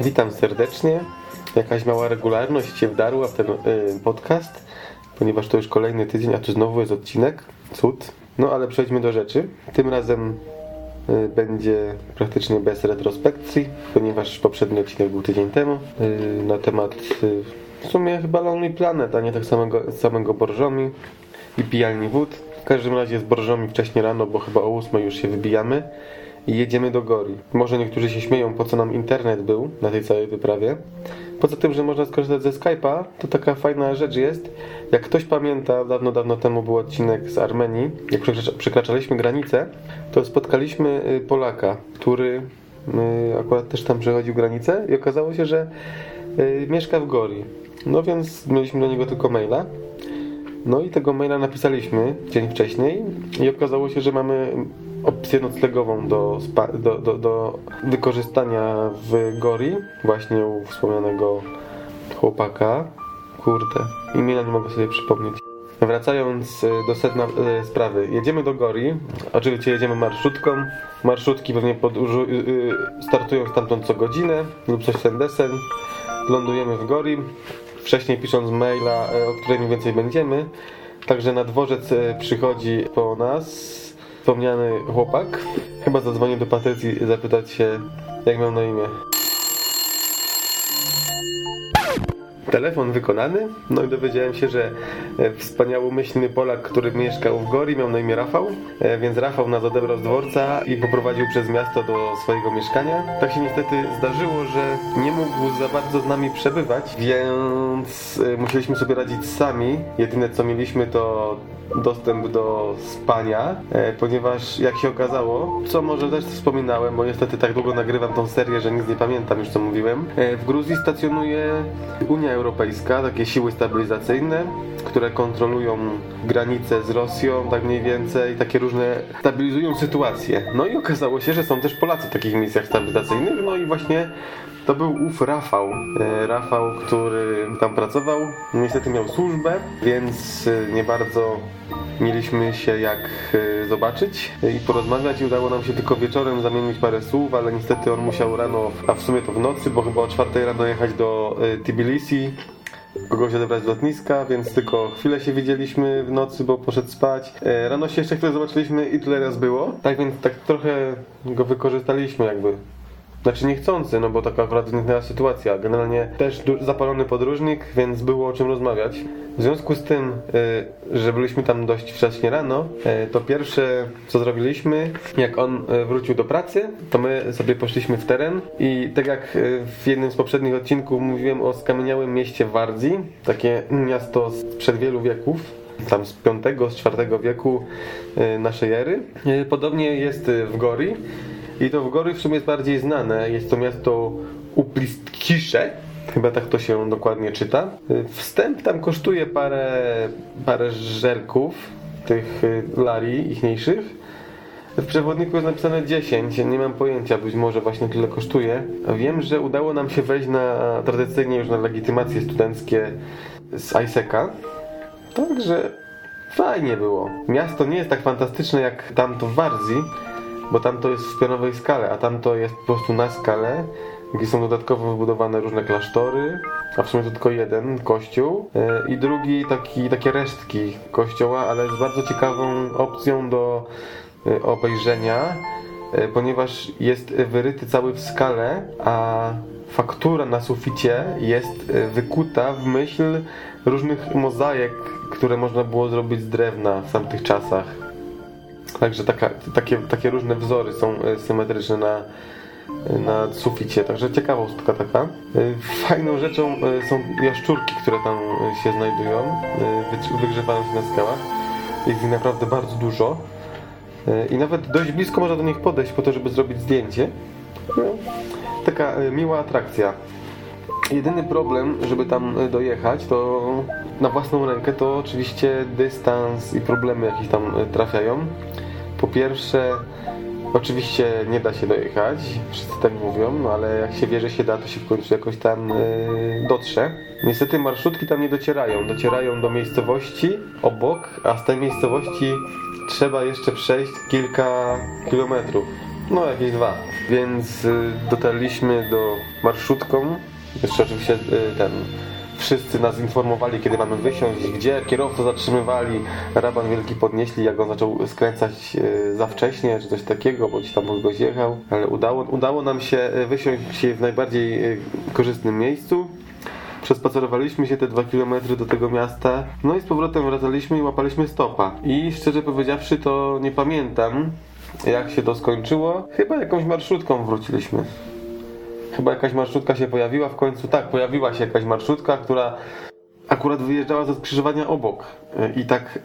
Witam serdecznie. Jakaś mała regularność się wdarła w ten y, podcast, ponieważ to już kolejny tydzień, a tu znowu jest odcinek. Cud. No ale przejdźmy do rzeczy. Tym razem y, będzie praktycznie bez retrospekcji, ponieważ poprzedni odcinek był tydzień temu y, na temat w sumie chyba Lonely Planet, a nie tak samego, samego Borżomi i pijalni wód. W każdym razie z Borżomi wcześniej rano, bo chyba o 8 już się wybijamy i jedziemy do Gori. Może niektórzy się śmieją, po co nam internet był na tej całej wyprawie. Poza tym, że można skorzystać ze Skype'a, to taka fajna rzecz jest. Jak ktoś pamięta, dawno, dawno temu był odcinek z Armenii, jak przekraczaliśmy granicę, to spotkaliśmy y, Polaka, który y, akurat też tam przechodził granicę i okazało się, że y, mieszka w Gori. No więc mieliśmy do niego tylko maila. No i tego maila napisaliśmy dzień wcześniej i okazało się, że mamy opcję noclegową do, do, do, do wykorzystania w Gori, właśnie u wspomnianego chłopaka. Kurde, imienia nie mogę sobie przypomnieć. Wracając e, do sedna e, sprawy, jedziemy do Gori, oczywiście jedziemy marszutką. Marszutki pewnie podróżu, e, startują stamtąd co godzinę lub coś ten desen. Lądujemy w Gori, wcześniej pisząc maila, o której mniej więcej będziemy. Także na dworzec przychodzi po nas wspomniany chłopak. Chyba zadzwonił do Patrycji zapytać się, jak miał na imię. Telefon wykonany, no i dowiedziałem się, że e, wspaniałomyślny Polak, który mieszkał w Gori, miał na imię Rafał, e, więc Rafał nas odebrał z dworca i poprowadził przez miasto do swojego mieszkania. Tak się niestety zdarzyło, że nie mógł za bardzo z nami przebywać, więc e, musieliśmy sobie radzić sami. Jedyne co mieliśmy to dostęp do spania, ponieważ jak się okazało, co może też wspominałem, bo niestety tak długo nagrywam tą serię, że nic nie pamiętam już co mówiłem, w Gruzji stacjonuje Unia Europejska, takie siły stabilizacyjne, które kontrolują granice z Rosją, tak mniej więcej, takie różne stabilizują sytuację. No i okazało się, że są też Polacy w takich misjach stabilizacyjnych, no i właśnie to był ów Rafał. E, Rafał, który tam pracował, niestety miał służbę, więc e, nie bardzo mieliśmy się jak e, zobaczyć i porozmawiać i udało nam się tylko wieczorem zamienić parę słów, ale niestety on musiał rano, a w sumie to w nocy, bo chyba o czwartej rano jechać do Tbilisi kogoś odebrać z lotniska, więc tylko chwilę się widzieliśmy w nocy, bo poszedł spać. Rano się jeszcze chwilę zobaczyliśmy i tyle raz było. Tak więc tak trochę go wykorzystaliśmy jakby znaczy niechcący, no bo taka akurat zniknęła sytuacja. Generalnie też zapalony podróżnik, więc było o czym rozmawiać. W związku z tym, y, że byliśmy tam dość wcześnie rano, y, to pierwsze co zrobiliśmy, jak on y, wrócił do pracy, to my sobie poszliśmy w teren i tak jak w jednym z poprzednich odcinków mówiłem o skamieniałym mieście Wardzi, takie miasto sprzed wielu wieków, tam z V, z IV wieku naszej ery. Podobnie jest w Gori. I to w Gory w sumie jest bardziej znane. Jest to miasto Uplistkisze. Chyba tak to się dokładnie czyta. Wstęp tam kosztuje parę, parę żelków, tych y, lari ichniejszych. W przewodniku jest napisane 10, nie mam pojęcia, być może właśnie tyle kosztuje. Wiem, że udało nam się wejść na tradycyjnie już na legitymacje studenckie z ISECA. Także fajnie było. Miasto nie jest tak fantastyczne jak tamto w Warzji, bo tam to jest w pionowej skale, a tam to jest po prostu na skalę, gdzie są dodatkowo wybudowane różne klasztory, a w sumie to tylko jeden kościół e, i drugi taki, takie resztki kościoła, ale z bardzo ciekawą opcją do e, obejrzenia, e, ponieważ jest wyryty cały w skale, a faktura na suficie jest wykuta w myśl różnych mozaik, które można było zrobić z drewna w tamtych czasach. Także taka, takie, takie różne wzory są e, symetryczne na, na suficie, także ciekawostka taka. E, fajną rzeczą e, są jaszczurki, które tam się znajdują, wygrzewają się na skałach. Jest ich naprawdę bardzo dużo i nawet dość blisko można do nich podejść po to, żeby zrobić zdjęcie. Taka miła atrakcja. Jedyny problem, żeby tam dojechać, to na własną rękę, to oczywiście dystans i problemy jakieś tam trafiają. Po pierwsze, Oczywiście nie da się dojechać, wszyscy tak mówią, no ale jak się wie, że się da, to się w końcu jakoś tam yy, dotrze. Niestety marszutki tam nie docierają. Docierają do miejscowości obok, a z tej miejscowości trzeba jeszcze przejść kilka kilometrów. No jakieś dwa. Więc yy, dotarliśmy do marszutką. Jeszcze oczywiście yy, ten Wszyscy nas informowali, kiedy mamy wysiąść, gdzie kierowcę zatrzymywali. Raban wielki podnieśli, jak on zaczął skręcać e, za wcześnie, czy coś takiego, bądź tam kogoś jechał. Ale udało, udało nam się e, wysiąść w najbardziej e, korzystnym miejscu. Przespacerowaliśmy się te dwa kilometry do tego miasta, no i z powrotem wracaliśmy i łapaliśmy stopa. I szczerze powiedziawszy, to nie pamiętam, jak się to skończyło. Chyba jakąś marszutką wróciliśmy. Chyba jakaś marszutka się pojawiła w końcu. Tak, pojawiła się jakaś marszutka, która akurat wyjeżdżała ze skrzyżowania obok. I tak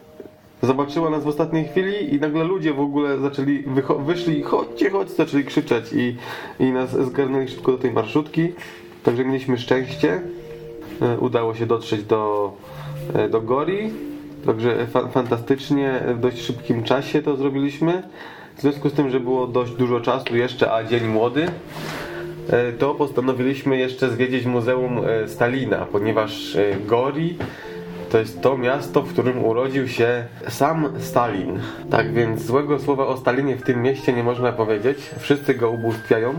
zobaczyła nas w ostatniej chwili i nagle ludzie w ogóle zaczęli, wyszli, chodźcie, chodźcie, zaczęli krzyczeć i, i nas zgarnęli szybko do tej marszutki. Także mieliśmy szczęście. E, udało się dotrzeć do, e, do Gori. Także fa fantastycznie, w dość szybkim czasie to zrobiliśmy. W związku z tym, że było dość dużo czasu jeszcze, a dzień młody, E, to postanowiliśmy jeszcze zwiedzić Muzeum e, Stalina, ponieważ e, Gori to jest to miasto, w którym urodził się sam Stalin. Tak więc złego słowa o Stalinie w tym mieście nie można powiedzieć. Wszyscy go ubóstwiają.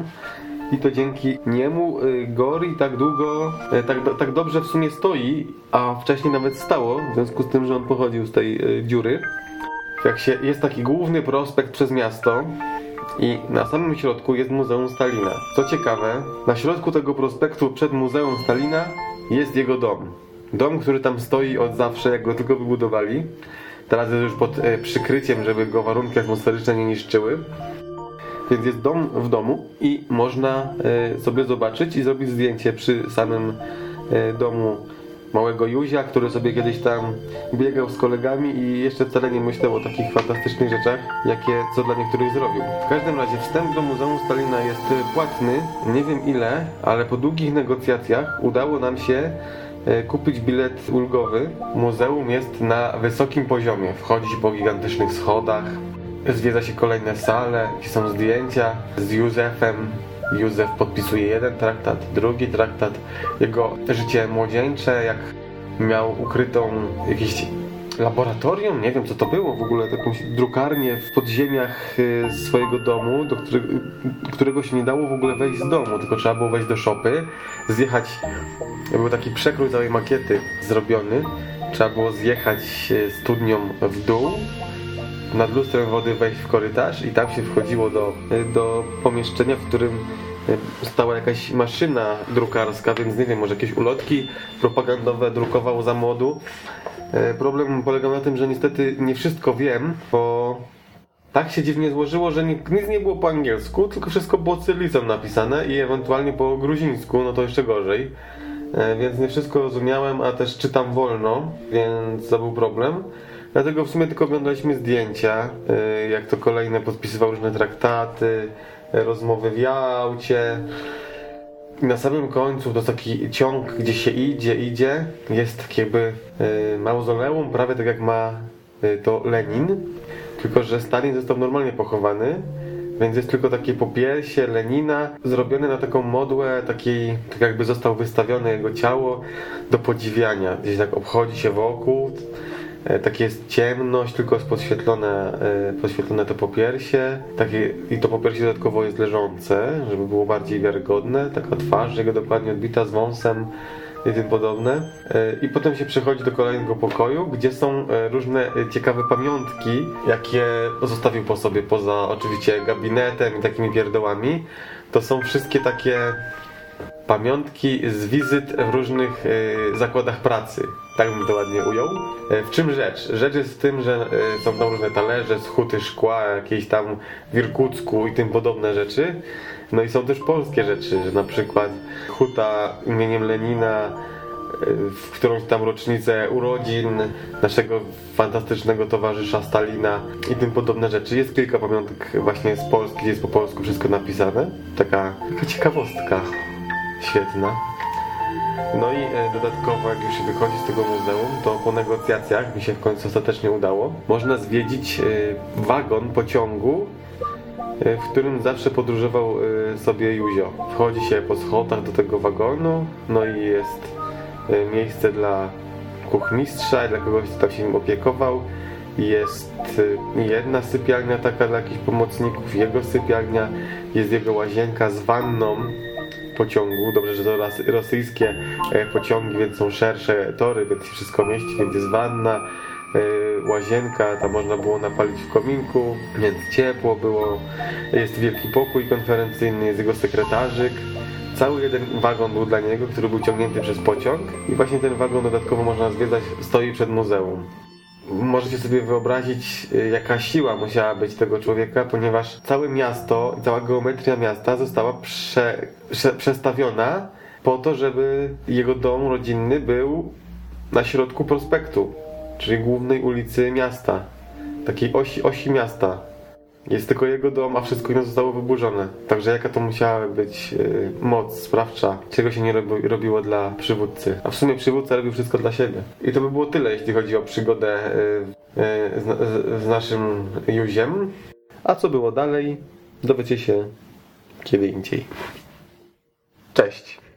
I to dzięki niemu Gori tak długo, tak, tak dobrze w sumie stoi, a wcześniej nawet stało, w związku z tym, że on pochodził z tej dziury. Jak się, jest taki główny prospekt przez miasto, i na samym środku jest Muzeum Stalina. Co ciekawe, na środku tego prospektu przed Muzeum Stalina jest jego dom. Dom, który tam stoi od zawsze, jak go tylko wybudowali. Teraz jest już pod e, przykryciem, żeby go warunki atmosferyczne nie niszczyły. Więc jest dom w domu i można e, sobie zobaczyć i zrobić zdjęcie przy samym e, domu małego Juzia, który sobie kiedyś tam biegał z kolegami i jeszcze wcale nie myślał o takich fantastycznych rzeczach, jakie co dla niektórych zrobił. W każdym razie wstęp do Muzeum Stalina jest płatny, nie wiem ile, ale po długich negocjacjach udało nam się e, kupić bilet ulgowy. Muzeum jest na wysokim poziomie. Wchodzi po gigantycznych schodach, zwiedza się kolejne sale, są zdjęcia z Józefem, Józef podpisuje jeden traktat, drugi traktat. Jego życie młodzieńcze, jak miał ukrytą jakieś laboratorium, nie wiem co to było w ogóle, jakąś drukarnię w podziemiach y, swojego domu, do którego, którego się nie dało w ogóle wejść z domu, tylko trzeba było wejść do szopy, zjechać, był taki przekrój całej makiety zrobiony, trzeba było zjechać y, studnią w dół, nad lustrem wody wejść w korytarz i tam się wchodziło do, do pomieszczenia, w którym e, stała jakaś maszyna drukarska, więc nie wiem, może jakieś ulotki propagandowe drukował za młodu. E, problem polegał na tym, że niestety nie wszystko wiem, bo tak się dziwnie złożyło, że nic nie było po angielsku, tylko wszystko było cyrylicą napisane i ewentualnie po gruzińsku, no to jeszcze gorzej. E, więc nie wszystko rozumiałem, a też czytam wolno, więc to był problem. Dlatego w sumie tylko oglądaliśmy zdjęcia, y, jak to kolejne podpisywał różne traktaty, rozmowy w Jałcie. I na samym końcu to taki ciąg, gdzie się idzie, idzie, jest tak jakby y, mauzoleum, prawie tak jak ma y, to Lenin, tylko że Stalin został normalnie pochowany, więc jest tylko takie popiersie Lenina zrobione na taką modłę, takiej, tak jakby został wystawione jego ciało do podziwiania. Gdzieś tak obchodzi się wokół, takie jest ciemność, tylko jest podświetlone, e, podświetlone to popiersie. Takie, I to popiersie dodatkowo jest leżące, żeby było bardziej wiarygodne. Taka twarz jego dokładnie odbita z wąsem i tym podobne. E, I potem się przechodzi do kolejnego pokoju, gdzie są różne ciekawe pamiątki, jakie zostawił po sobie, poza oczywiście gabinetem i takimi pierdołami. To są wszystkie takie pamiątki z wizyt w różnych zakładach pracy tak bym to ładnie ujął. E, w czym rzecz? Rzecz jest w tym, że e, są tam różne talerze z huty szkła, jakieś tam w Irkucku i tym podobne rzeczy. No i są też polskie rzeczy, że na przykład huta imieniem Lenina e, w którąś tam rocznicę urodzin naszego fantastycznego towarzysza Stalina i tym podobne rzeczy. Jest kilka pamiątek właśnie z Polski, jest po polsku wszystko napisane. Taka, taka ciekawostka świetna. No i e, dodatkowo, jak już się wychodzi z tego muzeum, to po negocjacjach mi się w końcu ostatecznie udało. Można zwiedzić e, wagon pociągu e, w którym zawsze podróżował sobie Józio. Wchodzi się po schodach do tego wagonu, no i jest miejsce dla kuchmistrza, dla kogoś, kto tam się nim opiekował. Jest jedna sypialnia taka dla jakichś pomocników, jego sypialnia, jest jego łazienka z wanną pociągu. Dobrze, że to rosyjskie e, pociągi, więc są szersze tory, więc wszystko mieści, więc jest wanna, e, łazienka, tam można było napalić w kominku, więc ciepło było. Jest wielki pokój konferencyjny, jest jego sekretarzyk. Cały jeden wagon był dla niego, który był ciągnięty przez pociąg i właśnie ten wagon dodatkowo można zwiedzać, stoi przed muzeum. Możecie sobie wyobrazić, y, jaka siła musiała być tego człowieka, ponieważ całe miasto, cała geometria miasta została prze, prze, przestawiona po to, żeby jego dom rodzinny był na środku prospektu, czyli głównej ulicy miasta, takiej osi, osi miasta. Jest tylko jego dom, a wszystko inne zostało wyburzone. Także jaka to musiała być y, moc sprawcza, czego się nie robi, robiło dla przywódcy. A w sumie przywódca robił wszystko dla siebie. I to by było tyle, jeśli chodzi o przygodę y, y, z, z, z naszym Juziem. A co było dalej, dowiecie się kiedy indziej. Cześć!